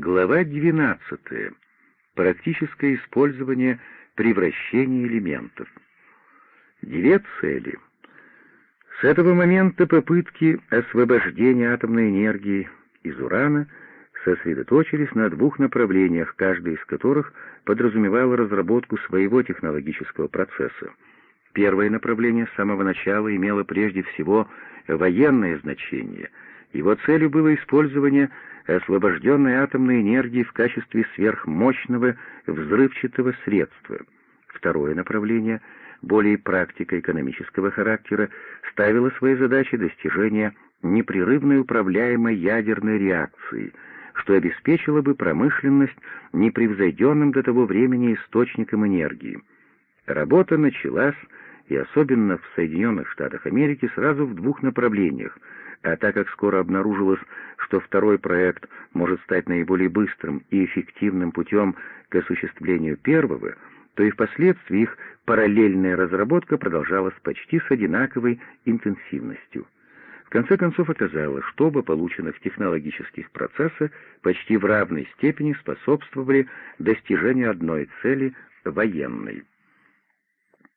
Глава 12. Практическое использование превращения элементов. Две цели. С этого момента попытки освобождения атомной энергии из урана сосредоточились на двух направлениях, каждый из которых подразумевал разработку своего технологического процесса. Первое направление с самого начала имело прежде всего военное значение. Его целью было использование освобожденной атомной энергии в качестве сверхмощного взрывчатого средства. Второе направление, более практико-экономического характера, ставило своей задачей достижения непрерывной управляемой ядерной реакции, что обеспечило бы промышленность непревзойденным до того времени источником энергии. Работа началась, и особенно в Соединенных Штатах Америки, сразу в двух направлениях — а так как скоро обнаружилось, что второй проект может стать наиболее быстрым и эффективным путем к осуществлению первого, то и впоследствии их параллельная разработка продолжалась почти с одинаковой интенсивностью. В конце концов оказалось, что оба полученных технологических процесса почти в равной степени способствовали достижению одной цели — военной.